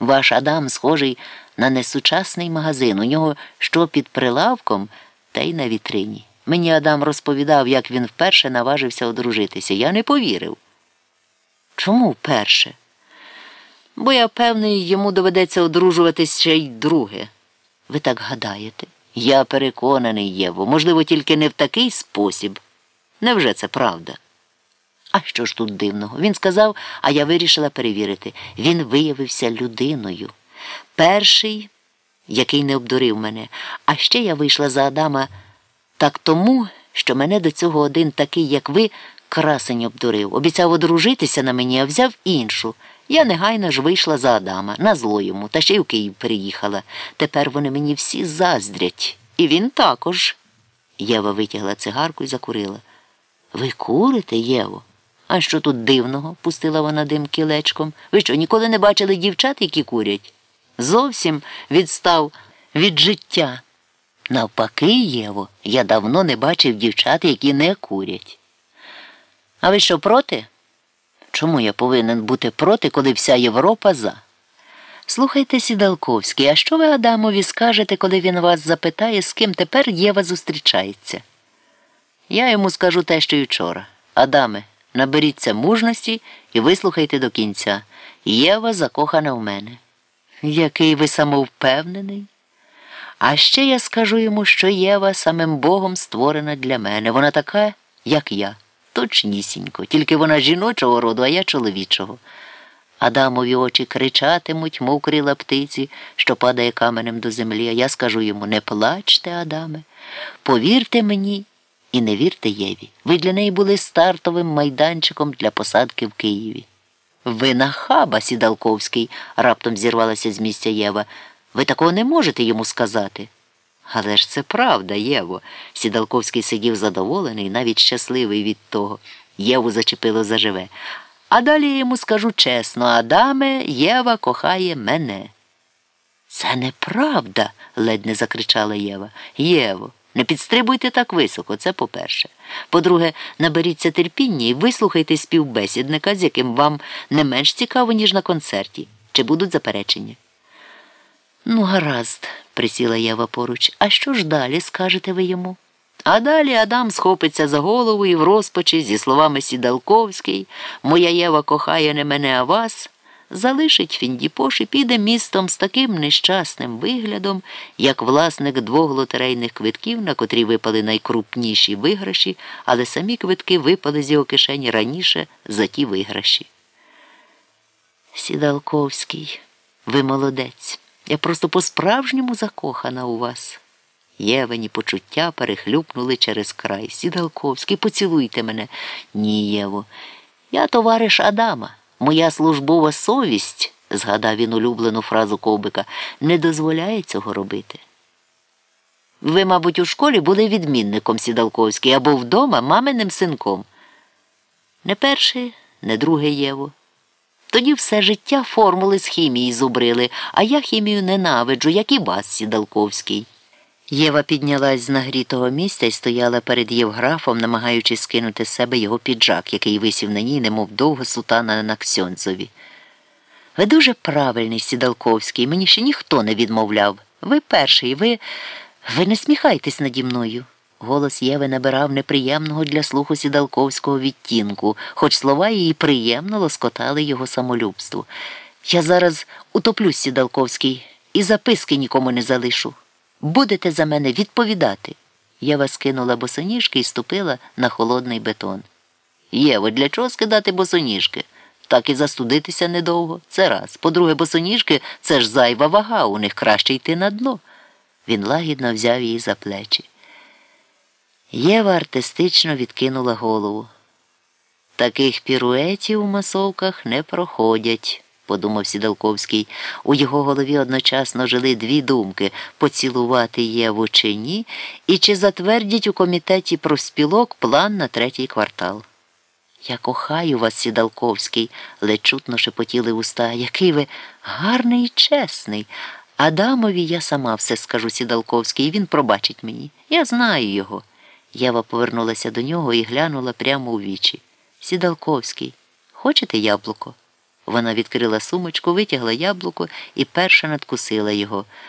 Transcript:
Ваш Адам схожий на несучасний магазин. У нього що під прилавком, та й на вітрині. Мені Адам розповідав, як він вперше наважився одружитися. Я не повірив. Чому вперше? Бо я певний, йому доведеться одружуватись ще й друге. Ви так гадаєте? Я переконаний, Єво, можливо, тільки не в такий спосіб. Невже це правда? А що ж тут дивного? Він сказав, а я вирішила перевірити. Він виявився людиною. Перший, який не обдурив мене. А ще я вийшла за Адама так тому, що мене до цього один такий, як ви, красень обдурив. Обіцяв одружитися на мені, а взяв іншу. Я негайно ж вийшла за Адама, на зло йому, та ще й у Київ приїхала. Тепер вони мені всі заздрять. І він також. Єва витягла цигарку і закурила. Ви курите, Єво? А що тут дивного? пустила вона дим кілечком. Ви що, ніколи не бачили дівчат, які курять? Зовсім відстав від життя. Навпаки, Єво, я давно не бачив дівчат, які не курять. А ви що проти? Чому я повинен бути проти, коли вся Європа за? Слухайте, Сідалковський, а що ви Адамові скажете, коли він вас запитає, з ким тепер Єва зустрічається? Я йому скажу те, що й вчора. Адаме, наберіться мужності і вислухайте до кінця. Єва закохана в мене. Який ви самовпевнений? А ще я скажу йому, що Єва самим Богом створена для мене. Вона така, як я, точнісінько, тільки вона жіночого роду, а я чоловічого. Адамові очі кричатимуть, мов крила птиці, що падає каменем до землі, а я скажу йому не плачте, Адаме, повірте мені і не вірте Єві. Ви для неї були стартовим майданчиком для посадки в Києві. Ви нахаба, Сідалковський, раптом зірвалася з місця Єва. Ви такого не можете йому сказати. Але ж це правда, Єво. Сідалковський сидів задоволений, навіть щасливий від того. Єву зачепило заживе. А далі я йому скажу чесно, Адаме, Єва кохає мене. Це неправда, ледь не закричала Єва. Єво, не підстрибуйте так високо, це по-перше. По-друге, наберіться терпіння і вислухайте співбесідника, з яким вам не менш цікаво, ніж на концерті. Чи будуть заперечення? Ну, гаразд, присіла Єва поруч. А що ж далі скажете ви йому? А далі Адам схопиться за голову і в розпачі зі словами Сідалковський Моя Єва кохає не мене, а вас, залишить Фіндіпош і піде містом з таким нещасним виглядом, як власник двох лотерейних квитків, на котрі випали найкрупніші виграші, але самі квитки випали з його кишені раніше за ті виграші. Сідалковський, ви молодець. Я просто по-справжньому закохана у вас. Євені почуття перехлюпнули через край. Сідалковський, поцілуйте мене. Ні, Єво. Я товариш Адама. Моя службова совість, згадав він улюблену фразу ковбика, не дозволяє цього робити. Ви, мабуть, у школі були відмінником Сідалковський або вдома маминим синком. Не перший, не друге Єво. Тоді все життя формули з хімії зубрили, а я хімію ненавиджу, як і вас, Сідалковський. Єва піднялась з нагрітого місця і стояла перед Євграфом, намагаючись скинути з себе його піджак, який висів на ній, немов довго сутана на Ксьонцові. Ви дуже правильний, Сідалковський, мені ще ніхто не відмовляв. Ви перший, ви. ви не сміхайтесь наді мною. Голос Єви набирав неприємного для слуху сідалковського відтінку, хоч слова її приємно лоскотали його самолюбству. Я зараз утоплюсь, сідалковський, і записки нікому не залишу. Будете за мене відповідати. Єва скинула босоніжки і ступила на холодний бетон. Єво, для чого скидати босоніжки? Так і застудитися недовго. Це раз. По-друге, босоніжки це ж зайва вага, у них краще йти на дно. Він лагідно взяв її за плечі. Єва артистично відкинула голову. Таких піруетів у масовках не проходять, подумав Сідалковський. У його голові одночасно жили дві думки поцілувати Єву чи ні, і чи затвердять у комітеті профспілок план на третій квартал. Я кохаю вас, Сідалковський, ледь чутно шепотіли уста. Який ви гарний і чесний. Адамові я сама все скажу Сідалковський, і він пробачить мені. Я знаю його. Єва повернулася до нього і глянула прямо у вічі. Сідалковський, хочете яблуко? Вона відкрила сумочку, витягла яблуко і перша надкусила його.